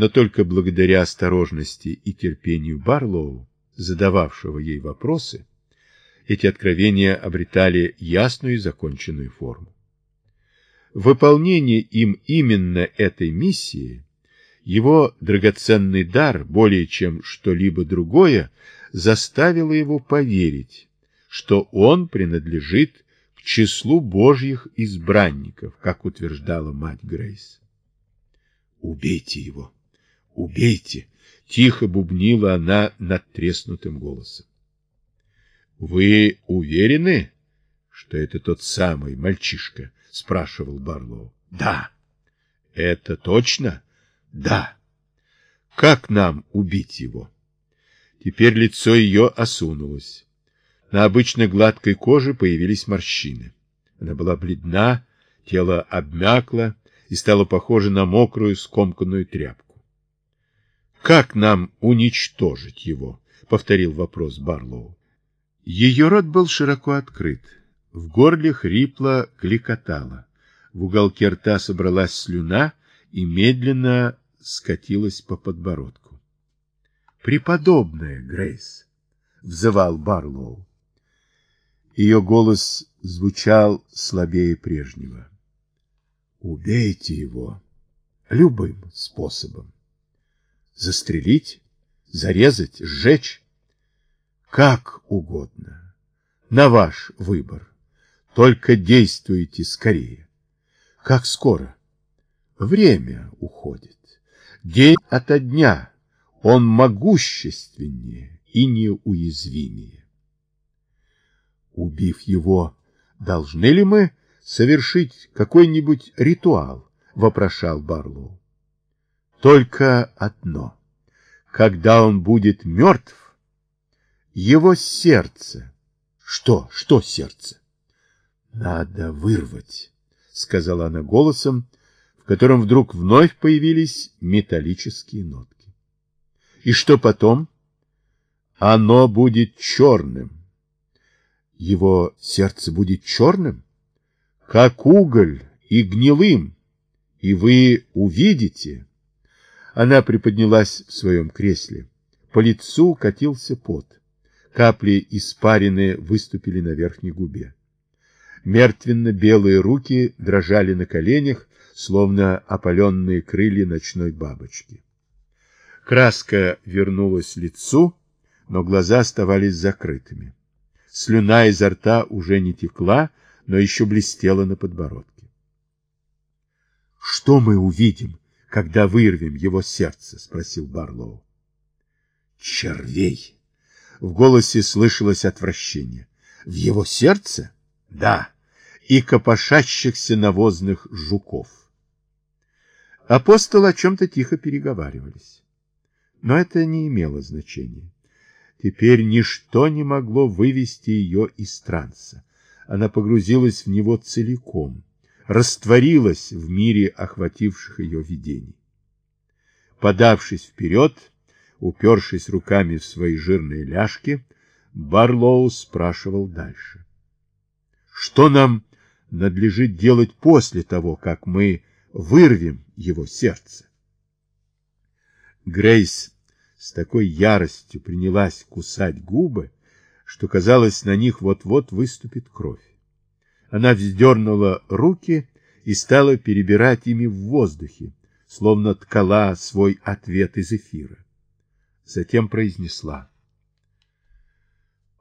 но только благодаря осторожности и терпению Барлоу, задававшего ей вопросы, эти откровения обретали ясную и законченную форму. Выполнение им именно этой миссии, его драгоценный дар, более чем что-либо другое, заставило его поверить, что он принадлежит к числу Божьих избранников, как утверждала мать Грейс. «Убейте его! Убейте!» — тихо бубнила она над треснутым голосом. «Вы уверены, что это тот самый мальчишка?» — спрашивал Барлоу. «Да». «Это точно?» «Да». «Как нам убить его?» Теперь лицо ее осунулось. На обычно гладкой коже появились морщины. Она была бледна, тело обмякло и стало похоже на мокрую скомканную тряпку. «Как нам уничтожить его?» — повторил вопрос Барлоу. Ее рот был широко открыт. В горле хрипло кликотало. В уголке рта собралась слюна и медленно скатилась по подбородку. «Преподобная Грейс!» — взывал Барлоу. Ее голос звучал слабее прежнего. «Убейте его любым способом. Застрелить, зарезать, сжечь? Как угодно. На ваш выбор. Только действуйте скорее. Как скоро? Время уходит. День ото дня. Он могущественнее и неуязвимее. Убив его, должны ли мы совершить какой-нибудь ритуал? Вопрошал Барлоу. Только одно. Когда он будет мертв, его сердце. Что? Что сердце? Надо вырвать, сказала она голосом, в котором вдруг вновь появились металлические нотки. И что потом? Оно будет черным. Его сердце будет черным, как уголь и гнилым, и вы увидите. Она приподнялась в своем кресле. По лицу катился пот. Капли испарины выступили на верхней губе. Мертвенно-белые руки дрожали на коленях, словно опаленные крылья ночной бабочки. Краска вернулась лицу, но глаза оставались закрытыми. Слюна изо рта уже не текла, но еще блестела на подбородке. — Что мы увидим, когда вырвем его сердце? — спросил Барлоу. — Червей! В голосе слышалось отвращение. В его сердце? Да. И копошащихся навозных жуков. Апостолы о чем-то тихо переговаривались. Но это не имело значения. Теперь ничто не могло вывести ее из транса. Она погрузилась в него целиком, растворилась в мире охвативших ее видений. Подавшись вперед, Упершись руками в свои жирные ляжки, Барлоу спрашивал дальше. Что нам надлежит делать после того, как мы вырвем его сердце? Грейс с такой яростью принялась кусать губы, что, казалось, на них вот-вот выступит кровь. Она вздернула руки и стала перебирать ими в воздухе, словно ткала свой ответ из эфира затем произнесла.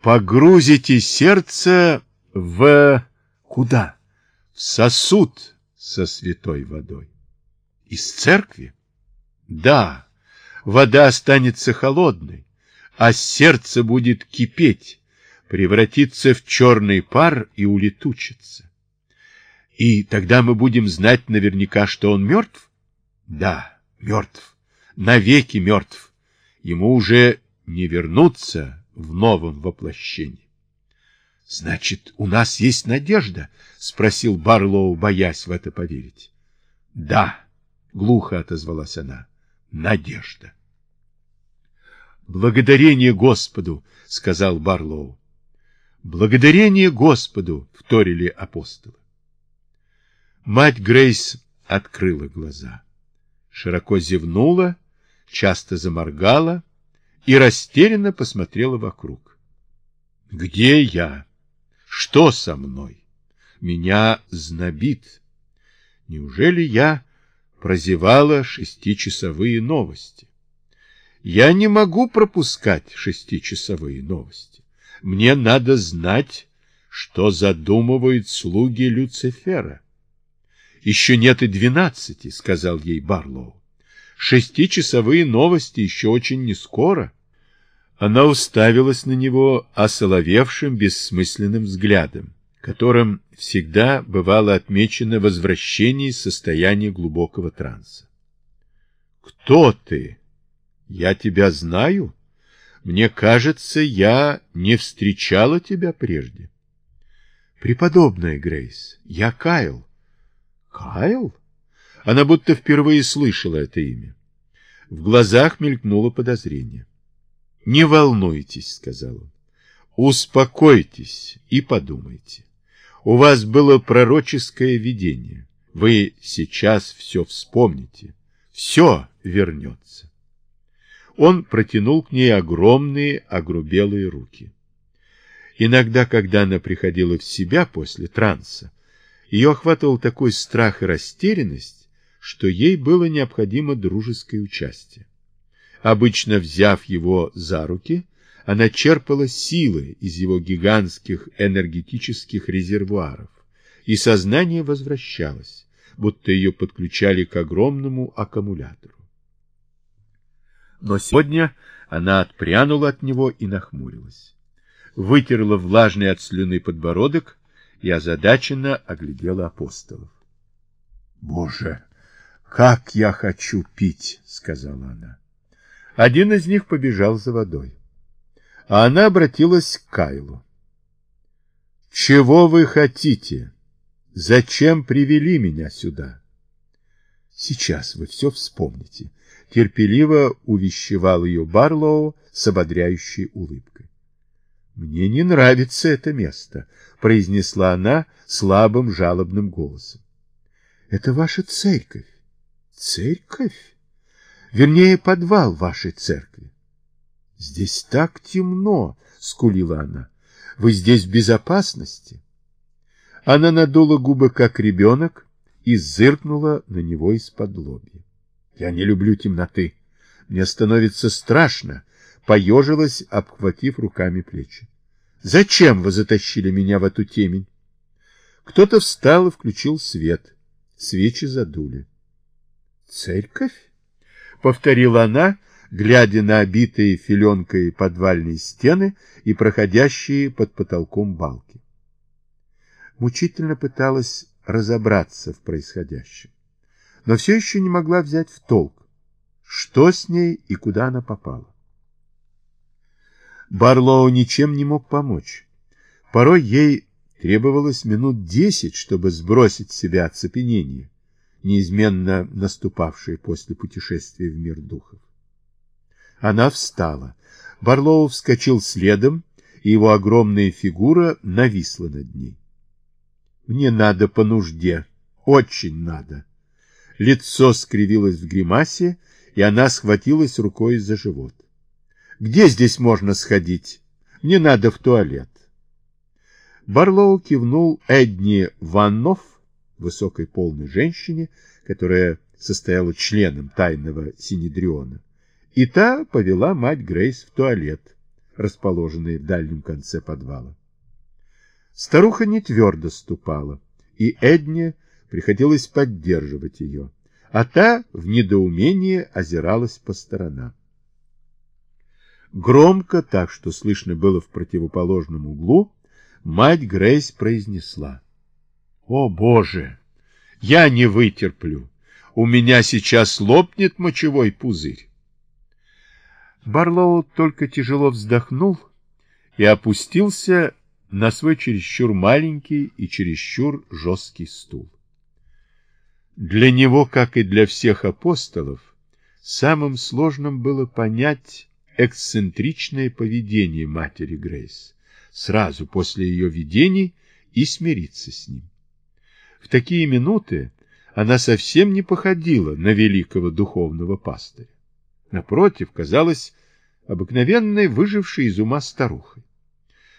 Погрузите сердце в... Куда? В сосуд со святой водой. Из церкви? Да, вода останется холодной, а сердце будет кипеть, превратиться в черный пар и улетучиться. И тогда мы будем знать наверняка, что он мертв? Да, мертв, навеки мертв ему уже не вернуться в новом воплощении. — Значит, у нас есть надежда? — спросил Барлоу, боясь в это поверить. — Да, — глухо отозвалась она, — надежда. — Благодарение Господу, — сказал Барлоу. — Благодарение Господу, — вторили апостолы. Мать Грейс открыла глаза, широко зевнула часто заморгала и растерянно посмотрела вокруг. Где я? Что со мной? Меня знобит. Неужели я прозевала шестичасовые новости? Я не могу пропускать шестичасовые новости. Мне надо знать, что задумывают слуги Люцифера. Еще нет и двенадцати, сказал ей Барлоу. Шестичасовые новости еще очень не скоро. Она уставилась на него осоловевшим, бессмысленным взглядом, которым всегда бывало отмечено возвращение из состояния глубокого транса. «Кто ты? Я тебя знаю? Мне кажется, я не встречала тебя прежде». «Преподобная Грейс, я Кайл». «Кайл?» Она будто впервые слышала это имя. В глазах мелькнуло подозрение. «Не волнуйтесь», — сказал он. «Успокойтесь и подумайте. У вас было пророческое видение. Вы сейчас все вспомните. Все вернется». Он протянул к ней огромные огрубелые руки. Иногда, когда она приходила в себя после транса, ее охватывал такой страх и растерянность, что ей было необходимо дружеское участие. Обычно взяв его за руки, она черпала силы из его гигантских энергетических резервуаров, и сознание возвращалось, будто ее подключали к огромному аккумулятору. Но сегодня она отпрянула от него и нахмурилась. Вытерла влажный от слюны подбородок и озадаченно оглядела апостолов. — Боже, как я хочу пить! — сказала она. Один из них побежал за водой. А она обратилась к Кайлу. «Чего вы хотите? Зачем привели меня сюда?» «Сейчас вы все вспомните», — терпеливо увещевал ее Барлоу с ободряющей улыбкой. «Мне не нравится это место», — произнесла она слабым жалобным голосом. «Это ваша церковь». «Церковь?» вернее, подвал вашей церкви. Здесь так темно, скулила она. Вы здесь в безопасности? Она надула губы, как ребенок, и зыркнула на него из-под лобья. Я не люблю темноты. Мне становится страшно, поежилась, обхватив руками плечи. Зачем вы затащили меня в эту темень? Кто-то встал и включил свет. Свечи задули. Церковь? повторила она, глядя на обитые филенкой подвальные стены и проходящие под потолком балки. Мучительно пыталась разобраться в происходящем, но все еще не могла взять в толк, что с ней и куда она попала. Барлоу ничем не мог помочь. Порой ей требовалось минут десять, чтобы сбросить с себя оцепенение неизменно наступавшие после путешествия в мир духов. Она встала. Барлоу вскочил следом, и его огромная фигура нависла над ней. «Мне надо по нужде, очень надо». Лицо скривилось в гримасе, и она схватилась рукой за живот. «Где здесь можно сходить? Мне надо в туалет». Барлоу кивнул Эдни Ваннов, высокой полной женщине, которая состояла членом тайного Синедриона, и та повела мать Грейс в туалет, расположенный в дальнем конце подвала. Старуха не твердо ступала, и Эдне приходилось поддерживать ее, а та в недоумении озиралась по сторонам. Громко, так что слышно было в противоположном углу, мать Грейс произнесла. О, Боже! Я не вытерплю. У меня сейчас лопнет мочевой пузырь. Барлоу только тяжело вздохнул и опустился на свой чересчур маленький и чересчур жесткий стул. Для него, как и для всех апостолов, самым сложным было понять эксцентричное поведение матери Грейс сразу после ее видений и смириться с ним. В такие минуты она совсем не походила на великого духовного пастыря. напротив, казалась обыкновенной выжившей из ума старухой.